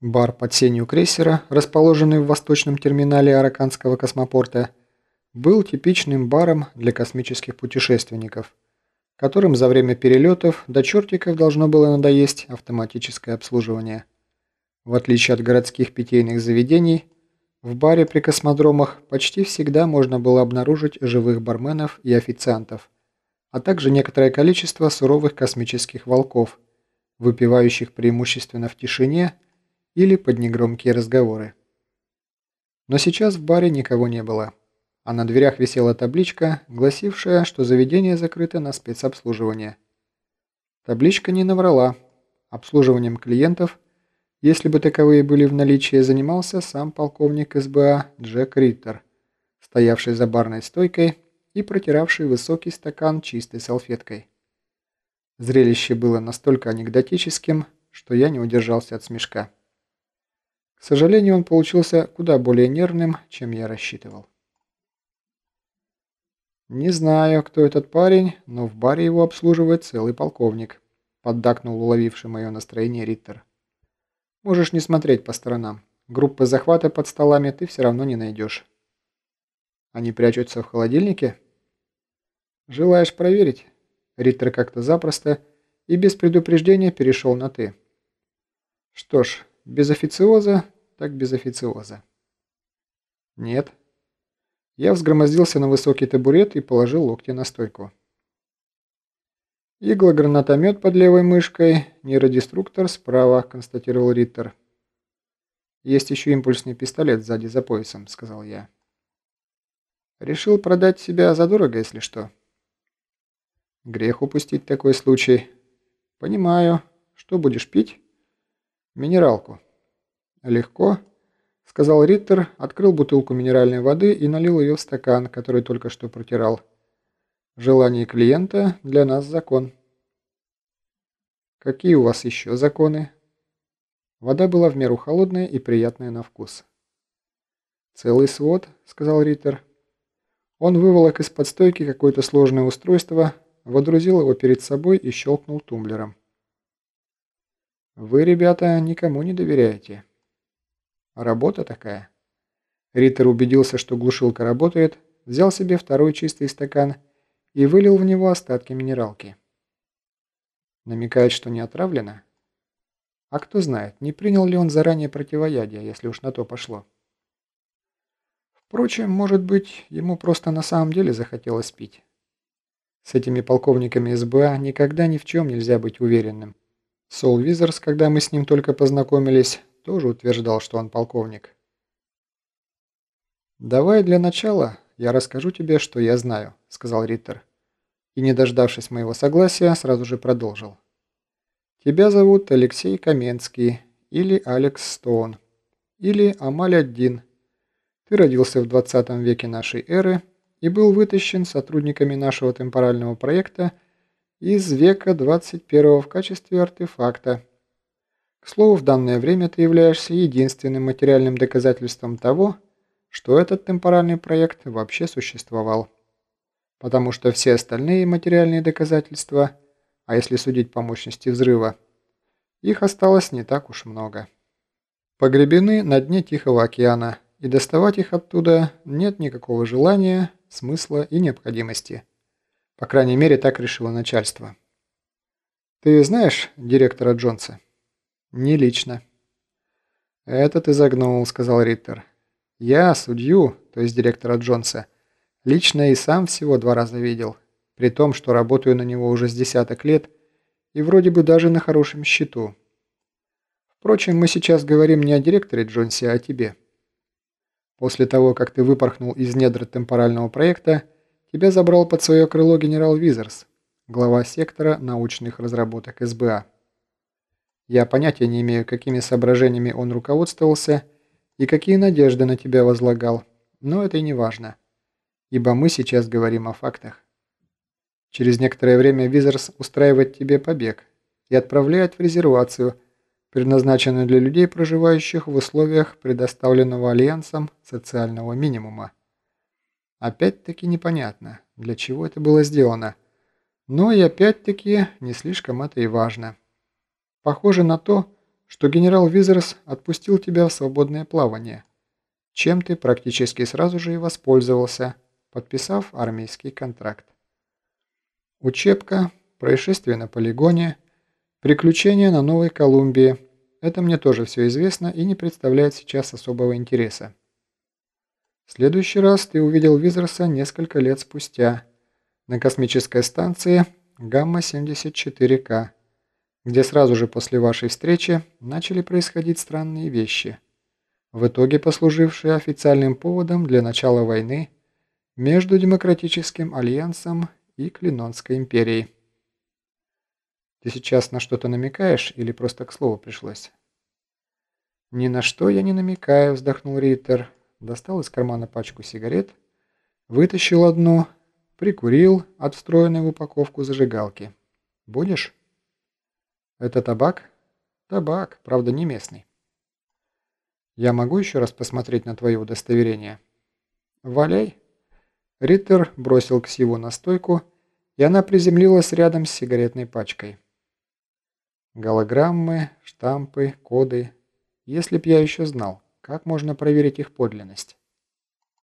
Бар под сенью крейсера, расположенный в восточном терминале Араканского космопорта, был типичным баром для космических путешественников, которым за время перелетов до чертиков должно было надоесть автоматическое обслуживание. В отличие от городских питейных заведений, в баре при космодромах почти всегда можно было обнаружить живых барменов и официантов, а также некоторое количество суровых космических волков, выпивающих преимущественно в тишине или под негромкие разговоры. Но сейчас в баре никого не было, а на дверях висела табличка, гласившая, что заведение закрыто на спецобслуживание. Табличка не наврала. Обслуживанием клиентов, если бы таковые были в наличии, занимался сам полковник СБА Джек Риттер, стоявший за барной стойкой и протиравший высокий стакан чистой салфеткой. Зрелище было настолько анекдотическим, что я не удержался от смешка. К сожалению, он получился куда более нервным, чем я рассчитывал. «Не знаю, кто этот парень, но в баре его обслуживает целый полковник», поддакнул уловивший мое настроение Риттер. «Можешь не смотреть по сторонам. Группы захвата под столами ты все равно не найдешь». «Они прячутся в холодильнике?» «Желаешь проверить?» Риттер как-то запросто и без предупреждения перешел на «ты». «Что ж, без официоза, так без официоза. Нет. Я взгромоздился на высокий табурет и положил локти на стойку. «Игла-гранатомет под левой мышкой, нейродеструктор справа», – констатировал Риттер. «Есть еще импульсный пистолет сзади за поясом», – сказал я. «Решил продать себя задорого, если что». «Грех упустить такой случай». «Понимаю. Что будешь пить?» «Минералку». «Легко», — сказал Риттер, открыл бутылку минеральной воды и налил ее в стакан, который только что протирал. «Желание клиента для нас закон». «Какие у вас еще законы?» Вода была в меру холодная и приятная на вкус. «Целый свод», — сказал Риттер. Он выволок из-под стойки какое-то сложное устройство, водрузил его перед собой и щелкнул тумблером. Вы, ребята, никому не доверяете. Работа такая. Риттер убедился, что глушилка работает, взял себе второй чистый стакан и вылил в него остатки минералки. Намекает, что не отравлено? А кто знает, не принял ли он заранее противоядие, если уж на то пошло. Впрочем, может быть, ему просто на самом деле захотелось пить. С этими полковниками СБА никогда ни в чем нельзя быть уверенным. Сол Визерс, когда мы с ним только познакомились, тоже утверждал, что он полковник. «Давай для начала я расскажу тебе, что я знаю», — сказал Риттер. И, не дождавшись моего согласия, сразу же продолжил. «Тебя зовут Алексей Каменский или Алекс Стоун или Амаль Аддин. Ты родился в 20 веке нашей эры и был вытащен сотрудниками нашего темпорального проекта из века 21 в качестве артефакта. К слову, в данное время ты являешься единственным материальным доказательством того, что этот темпоральный проект вообще существовал. Потому что все остальные материальные доказательства, а если судить по мощности взрыва, их осталось не так уж много. Погребены на дне Тихого океана, и доставать их оттуда нет никакого желания, смысла и необходимости. По крайней мере, так решило начальство. Ты знаешь директора Джонса? Не лично. Это ты загнул, сказал Риттер. Я судью, то есть директора Джонса, лично и сам всего два раза видел, при том, что работаю на него уже с десяток лет и вроде бы даже на хорошем счету. Впрочем, мы сейчас говорим не о директоре Джонсе, а о тебе. После того, как ты выпорхнул из недр темпорального проекта, Тебя забрал под свое крыло генерал Визерс, глава сектора научных разработок СБА. Я понятия не имею, какими соображениями он руководствовался и какие надежды на тебя возлагал, но это и не важно, ибо мы сейчас говорим о фактах. Через некоторое время Визерс устраивает тебе побег и отправляет в резервацию, предназначенную для людей, проживающих в условиях предоставленного Альянсом социального минимума. Опять-таки непонятно, для чего это было сделано. Но и опять-таки не слишком это и важно. Похоже на то, что генерал Визерс отпустил тебя в свободное плавание, чем ты практически сразу же и воспользовался, подписав армейский контракт. Учебка, происшествие на полигоне, приключения на Новой Колумбии – это мне тоже все известно и не представляет сейчас особого интереса. Следующий раз ты увидел Визерса несколько лет спустя на космической станции Гамма-74К, где сразу же после вашей встречи начали происходить странные вещи, в итоге послужившие официальным поводом для начала войны между Демократическим Альянсом и Клинонской империей. Ты сейчас на что-то намекаешь или просто к слову пришлось? «Ни на что я не намекаю», – вздохнул Риттер. Достал из кармана пачку сигарет, вытащил одну, прикурил от встроенной в упаковку зажигалки. «Будешь?» «Это табак?» «Табак, правда не местный». «Я могу еще раз посмотреть на твое удостоверение?» «Валяй!» Риттер бросил ксиву на стойку, и она приземлилась рядом с сигаретной пачкой. Голограммы, штампы, коды. Если б я еще знал, как можно проверить их подлинность.